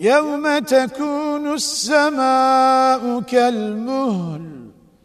يوم تكون السماء كالمهل.